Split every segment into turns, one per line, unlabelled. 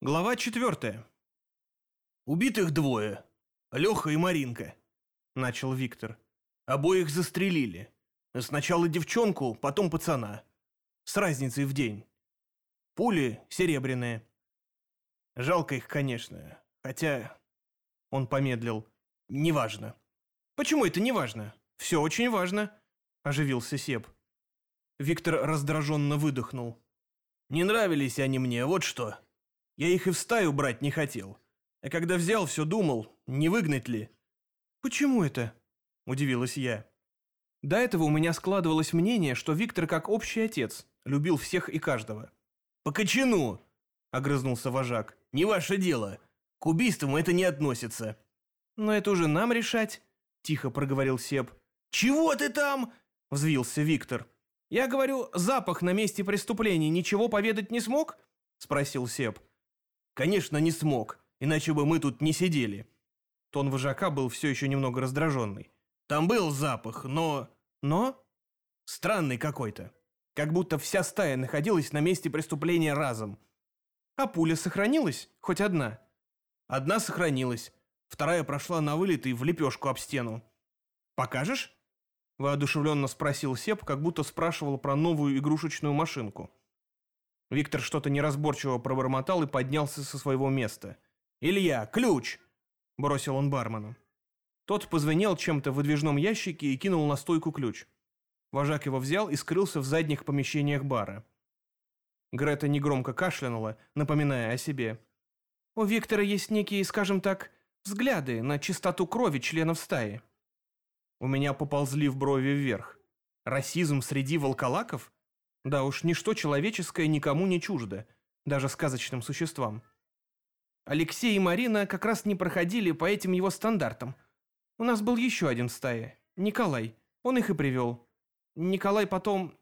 Глава четвертая.
«Убитых двое. Леха и Маринка», — начал Виктор. «Обоих застрелили. Сначала девчонку, потом пацана. С разницей в день. Пули серебряные. Жалко их, конечно. Хотя...» Он помедлил. «Неважно».
«Почему это неважно? Все очень важно», — оживился Сеп.
Виктор раздраженно выдохнул. «Не нравились они мне, вот что. Я их и в стаю брать не хотел. А когда взял, все думал, не выгнать ли».
«Почему это?» – удивилась я. До этого у меня складывалось мнение, что Виктор как общий отец, любил всех и каждого.
«По кочану!» – огрызнулся вожак. «Не ваше дело. К убийствам это не относится».
«Но это уже нам решать», – тихо проговорил Сеп.
«Чего ты там?» – взвился Виктор.
«Я говорю, запах на месте преступления ничего поведать не смог?» – спросил Сеп.
Конечно, не смог, иначе бы мы тут не сидели.
Тон вожака был все еще немного раздраженный.
Там был запах, но...
Но?
Странный какой-то. Как будто вся стая находилась на месте преступления разом.
А пуля сохранилась? Хоть одна?
Одна сохранилась. Вторая прошла на вылет и в лепешку об стену.
«Покажешь?» Воодушевленно спросил Сеп, как будто спрашивал про новую игрушечную машинку. Виктор что-то неразборчиво пробормотал и поднялся со своего места.
«Илья, ключ!» – бросил он бармену.
Тот позвенел чем-то в выдвижном ящике и кинул на стойку ключ. Вожак его взял и скрылся в задних помещениях бара. Грета негромко кашлянула, напоминая о себе. «У Виктора есть некие, скажем так, взгляды на чистоту крови членов стаи». У меня поползли в брови вверх. Расизм среди волколаков? Да уж, ничто человеческое никому не чуждо, даже сказочным существам. Алексей и Марина как раз не проходили по этим его стандартам. У нас был еще один в стае, Николай. Он их и привел. Николай потом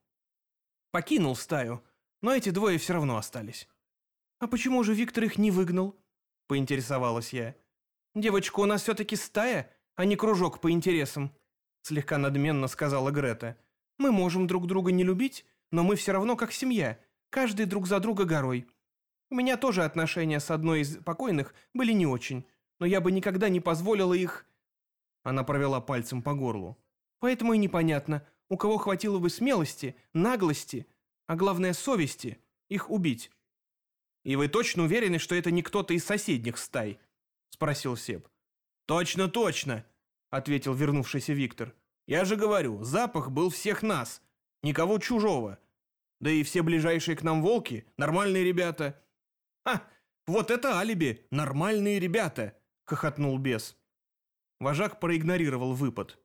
покинул стаю, но эти двое все равно остались. «А почему же Виктор их не выгнал?» – поинтересовалась я. «Девочка, у нас все-таки стая, а не кружок по интересам», – слегка надменно сказала Грета. «Мы можем друг друга не любить, но мы все равно как семья, каждый друг за друга горой. У меня тоже отношения с одной из покойных были не очень, но я бы никогда не позволила их...» Она провела пальцем по горлу. «Поэтому и непонятно, у кого хватило бы смелости, наглости, а главное совести, их убить». «И вы точно уверены, что это не кто-то из соседних стай?» – спросил Сеп.
«Точно, точно!» – ответил вернувшийся Виктор. «Я же говорю, запах был всех нас. Никого чужого. Да и все ближайшие к нам волки – нормальные ребята. А, вот это алиби, нормальные ребята, хохотнул бес.
Вожак проигнорировал выпад.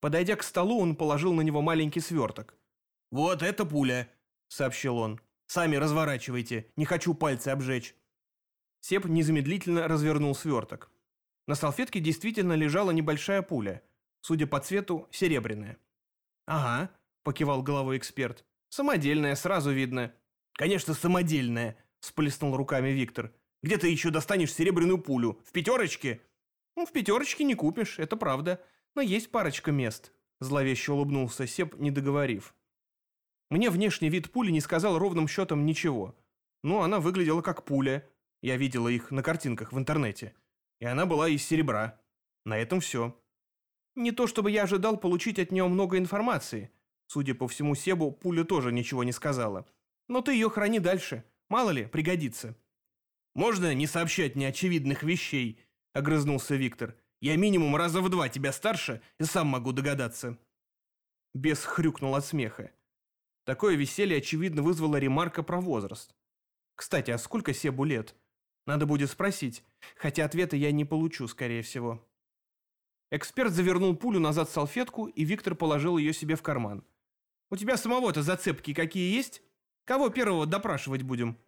Подойдя к столу, он положил на него маленький сверток.
«Вот это пуля», – сообщил он. «Сами разворачивайте, не хочу пальцы обжечь».
Сеп незамедлительно развернул сверток. На салфетке действительно лежала небольшая пуля, судя по цвету, серебряная.
«Ага», покивал головой эксперт.
Самодельная, сразу видно.
Конечно, самодельная, сплеснул руками Виктор. Где ты еще достанешь серебряную пулю? В пятерочке?
Ну, в пятерочке не купишь, это правда. Но есть парочка мест. Зловеще улыбнулся Сеп, не договорив. Мне внешний вид пули не сказал ровным счетом ничего. Ну, она выглядела как пуля. Я видела их на картинках в интернете. И она была из серебра. На этом все. Не то чтобы я ожидал получить от нее много информации. Судя по всему Себу, пуля тоже ничего не сказала. Но ты ее храни дальше. Мало ли, пригодится.
«Можно не сообщать неочевидных вещей?» – огрызнулся Виктор. «Я минимум раза в два тебя старше и сам могу догадаться».
Бес хрюкнул от смеха. Такое веселье, очевидно, вызвало ремарка про возраст. Кстати, а сколько Себу лет? Надо будет спросить, хотя ответа я не получу, скорее всего. Эксперт завернул пулю назад в салфетку, и Виктор положил ее себе в карман. У тебя самого-то зацепки какие есть? Кого первого допрашивать будем?»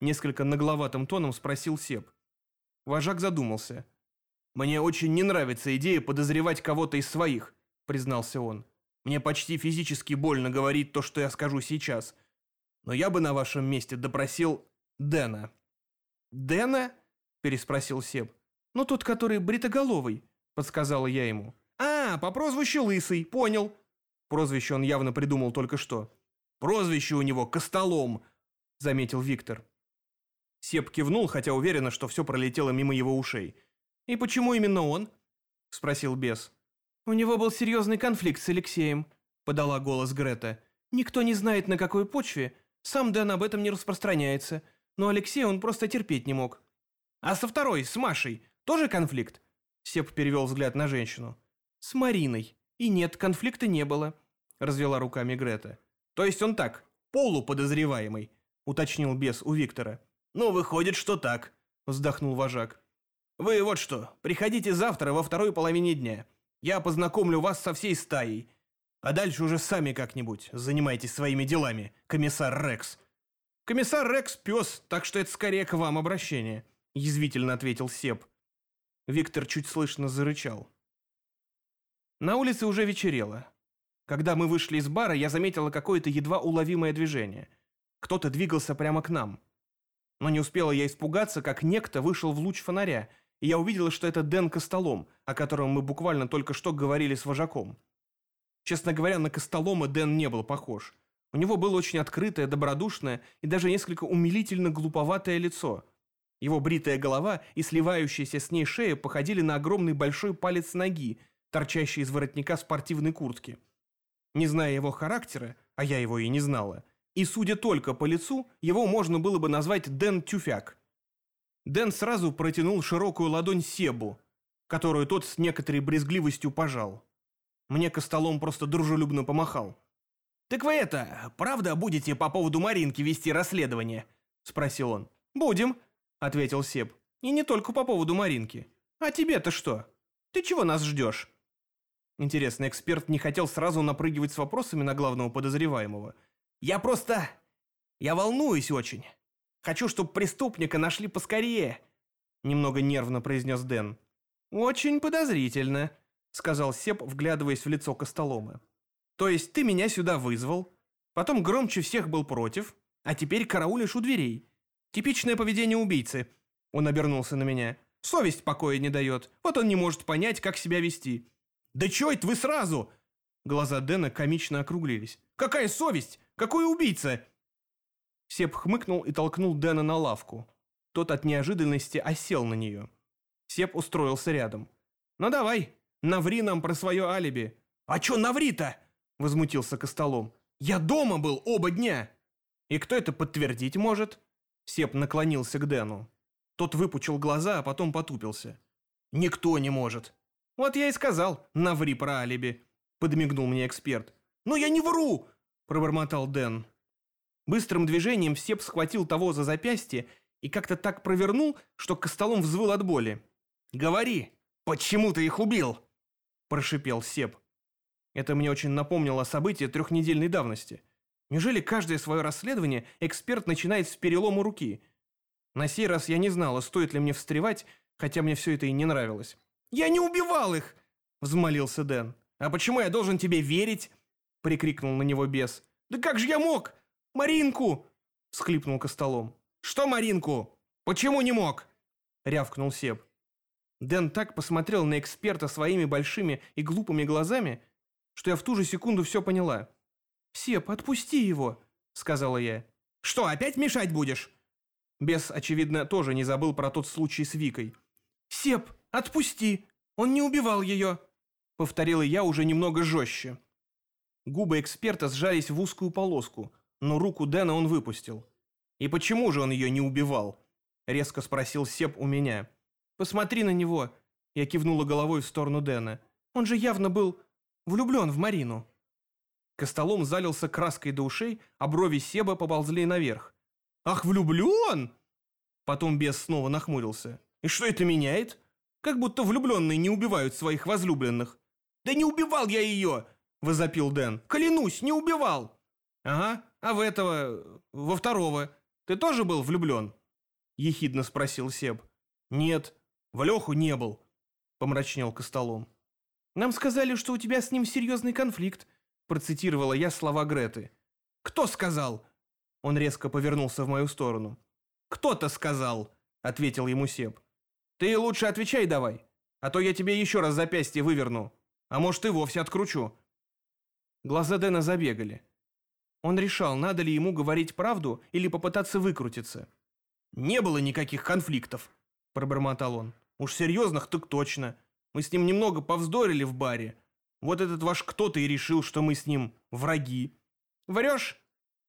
Несколько нагловатым тоном спросил Сеп. Вожак задумался.
«Мне очень не нравится идея подозревать кого-то из своих», признался он. «Мне почти физически больно говорить то, что я скажу сейчас. Но я бы на вашем месте допросил Дэна».
«Дэна?» переспросил Сеп. «Ну тот, который бритоголовый», подсказала я ему. «А, по прозвищу Лысый, понял. Прозвище он явно придумал только что.
«Прозвище у него Костолом», — заметил Виктор.
Сеп кивнул, хотя уверенно, что все пролетело мимо его ушей. «И почему именно он?» – спросил бес. «У него был серьезный конфликт с Алексеем», – подала голос Грета. «Никто не знает, на какой почве. Сам Дэн об этом не распространяется. Но Алексея он просто терпеть не мог». «А со второй, с Машей, тоже конфликт?» Сеп перевел взгляд на женщину. «С Мариной. И нет, конфликта не было», – развела руками Грета. «То есть он так, полуподозреваемый», – уточнил бес у Виктора.
«Ну, выходит, что так», – вздохнул вожак. «Вы вот что, приходите завтра во второй половине дня. Я познакомлю вас со всей стаей. А дальше уже сами как-нибудь занимайтесь своими делами, комиссар Рекс».
«Комиссар Рекс – пес, так что это скорее к вам обращение», – язвительно ответил Сеп. Виктор чуть слышно зарычал. На улице уже вечерело. Когда мы вышли из бара, я заметила какое-то едва уловимое движение. Кто-то двигался прямо к нам. Но не успела я испугаться, как некто вышел в луч фонаря, и я увидела, что это Дэн Костолом, о котором мы буквально только что говорили с вожаком. Честно говоря, на Костолома Дэн не был похож. У него было очень открытое, добродушное и даже несколько умилительно глуповатое лицо. Его бритая голова и сливающаяся с ней шея походили на огромный большой палец ноги, торчащий из воротника спортивной куртки. Не зная его характера, а я его и не знала, и судя только по лицу, его можно было бы назвать Дэн Тюфяк. Дэн сразу протянул широкую ладонь Себу, которую тот с некоторой брезгливостью пожал. Мне Костолом просто дружелюбно помахал.
«Так вы это, правда будете по поводу Маринки вести расследование?» – спросил он.
«Будем», – ответил Себ. «И не только по поводу Маринки. А тебе-то что? Ты чего нас ждешь?» Интересно, эксперт не хотел сразу напрыгивать с вопросами на главного подозреваемого.
«Я просто... Я волнуюсь очень. Хочу, чтобы преступника нашли поскорее», — немного нервно произнес Дэн.
«Очень подозрительно», — сказал Сеп, вглядываясь в лицо Костоломы. «То есть ты меня сюда вызвал, потом громче всех был против, а теперь караулишь у дверей. Типичное поведение убийцы». Он обернулся на меня. «Совесть покоя не дает, вот он не может понять, как себя вести».
«Да чё это вы сразу?»
Глаза Дэна комично округлились.
«Какая совесть? Какой убийца?»
Сеп хмыкнул и толкнул Дэна на лавку. Тот от неожиданности осел на нее. Сеп устроился рядом. «Ну давай, наври нам про свое алиби».
«А чё наври-то?» Возмутился Костолом. «Я дома был оба дня!»
«И кто это подтвердить может?» Сеп наклонился к Дэну. Тот выпучил глаза, а потом потупился.
«Никто не может»,
«Вот я и сказал, наври про алиби», — подмигнул мне эксперт.
«Но я не вру!»
— пробормотал Дэн. Быстрым движением Сеп схватил того за запястье и как-то так провернул, что Костолом взвыл от боли.
«Говори, почему ты их убил?»
– прошипел Сеп. Это мне очень напомнило события трехнедельной давности. Неужели каждое свое расследование эксперт начинает с перелома руки? На сей раз я не знала, стоит ли мне встревать, хотя мне все это и не нравилось.
«Я не убивал их!»
— взмолился Дэн.
«А почему я должен тебе верить?» — прикрикнул на него бес. «Да как же я мог? Маринку!» — схлипнул Костолом. «Что Маринку? Почему не мог?» — рявкнул Себ.
Дэн так посмотрел на эксперта своими большими и глупыми глазами, что я в ту же секунду все поняла. «Сеп, отпусти его!» — сказала я.
«Что, опять мешать будешь?»
Бес, очевидно, тоже не забыл про тот случай с Викой.
«Сеп, отпусти! Он не убивал ее!»
Повторила я уже немного жестче. Губы эксперта сжались в узкую полоску, но руку Дэна он выпустил. «И почему же он ее не убивал?» Резко спросил Сеп у меня. «Посмотри на него!» Я кивнула головой в сторону Дэна. «Он же явно был влюблен в Марину». Костолом залился краской до ушей, а брови Себа поползли наверх.
«Ах, влюблен?»
Потом бес снова нахмурился.
И что это меняет? Как будто влюбленные не убивают своих возлюбленных. Да не убивал я ее, возопил Дэн. Клянусь, не убивал.
Ага, а в этого, во второго, ты тоже был влюблен? Ехидно спросил Себ.
Нет, в Леху не был, помрачнел Костолом.
Нам сказали, что у тебя с ним серьезный конфликт, процитировала я слова Греты.
Кто сказал?
Он резко повернулся в мою сторону.
«Кто-то сказал», — ответил ему Себ.
Ты лучше отвечай давай, а то я тебе еще раз запястье выверну, а может и вовсе откручу». Глаза Дэна забегали. Он решал, надо ли ему говорить правду или попытаться выкрутиться.
Не было никаких конфликтов, пробормотал он. Уж серьезных так точно. Мы с ним немного повздорили в баре. Вот этот ваш кто-то и решил, что мы с ним враги.
Врешь?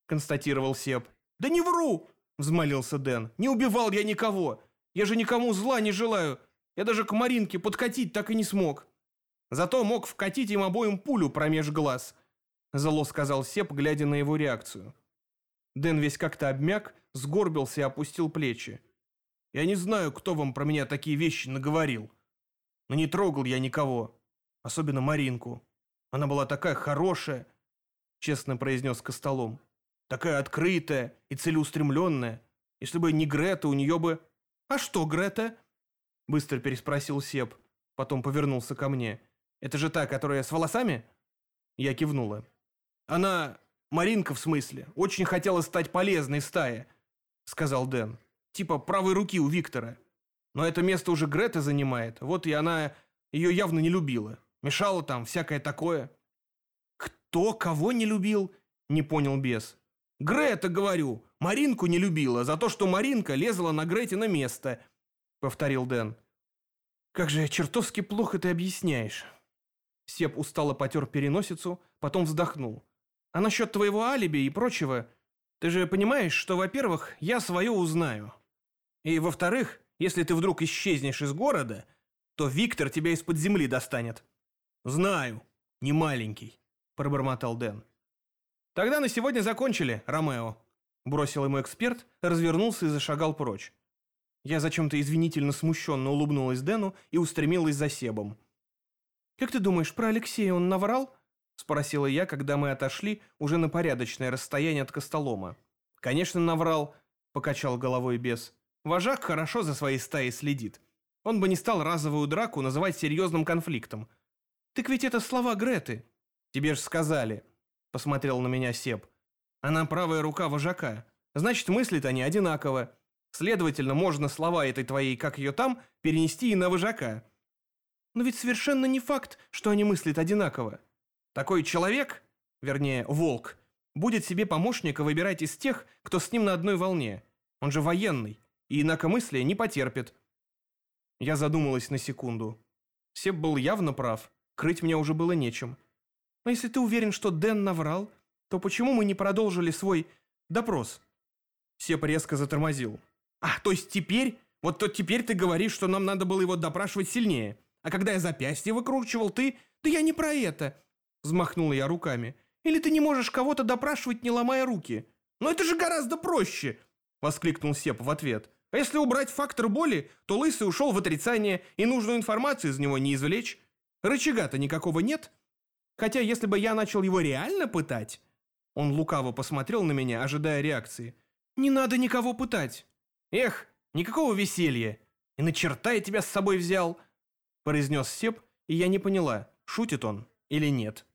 констатировал Сеп.
Да не вру, взмолился Дэн. Не убивал я никого. Я же никому зла не желаю. Я даже к Маринке подкатить так и не смог. Зато мог вкатить им обоим пулю промеж глаз. Зло сказал Сеп, глядя на его реакцию. Дэн весь как-то обмяк, сгорбился и опустил плечи. «Я не знаю, кто вам про меня такие вещи наговорил. Но не трогал я никого. Особенно Маринку. Она была такая хорошая, честно произнес Костолом. Такая открытая и целеустремленная. Если бы не Грета, у нее бы... «А что Грета?» Быстро переспросил Сеп. Потом повернулся ко мне. «Это же та, которая с волосами?» Я кивнула. «Она Маринка, в смысле, очень хотела стать полезной стае», — сказал Дэн. «Типа правой руки у Виктора. Но это место уже Грета занимает, вот и она ее явно не любила. Мешала там, всякое такое». «Кто кого не любил?» — не понял бес. «Грета, говорю, Маринку не любила за то, что Маринка лезла на Грете на место», — повторил Дэн. «Как же чертовски плохо ты объясняешь». Сеп устало потер переносицу, потом вздохнул. А насчет твоего алиби и прочего, ты же понимаешь, что, во-первых, я свое узнаю. И, во-вторых, если ты вдруг исчезнешь из города, то Виктор тебя из-под земли достанет. Знаю, не маленький, пробормотал Дэн. Тогда на сегодня закончили, Ромео. Бросил ему эксперт, развернулся и зашагал прочь. Я зачем-то извинительно смущенно улыбнулась Дэну и устремилась за Себом. «Как ты думаешь, про Алексея он наврал?» Спросила я, когда мы отошли уже на порядочное расстояние от Костолома. «Конечно, наврал», — покачал головой бес. «Вожак хорошо за своей стаей следит. Он бы не стал разовую драку называть серьезным конфликтом. Так ведь это слова Греты». «Тебе же сказали», — посмотрел на меня Себ. «Она правая рука вожака. Значит, мыслят они одинаково. Следовательно, можно слова этой твоей, как ее там, перенести и на вожака». «Но ведь совершенно не факт, что они мыслят одинаково», такой человек, вернее, волк, будет себе помощника выбирать из тех, кто с ним на одной волне. Он же военный, и инакомыслие не потерпит. Я задумалась на секунду. Себ был явно прав, крыть мне уже было нечем. Но если ты уверен, что Дэн наврал, то почему мы не продолжили свой допрос? Себ резко затормозил. А, то есть теперь, вот то теперь ты говоришь, что нам надо было его допрашивать сильнее. А когда я запястье выкручивал, ты... Да я не про это. Взмахнула я руками. «Или ты не можешь кого-то допрашивать, не ломая руки?» «Но это же гораздо проще!» Воскликнул Сеп в ответ. «А если убрать фактор боли, то Лысый ушел в отрицание, и нужную информацию из него не извлечь. Рычага-то никакого нет. Хотя если бы я начал его реально пытать...» Он лукаво посмотрел на меня, ожидая реакции. «Не надо никого пытать!» «Эх, никакого веселья! И на черта я тебя с собой взял!» Произнес Сеп, и я не поняла, шутит он или нет.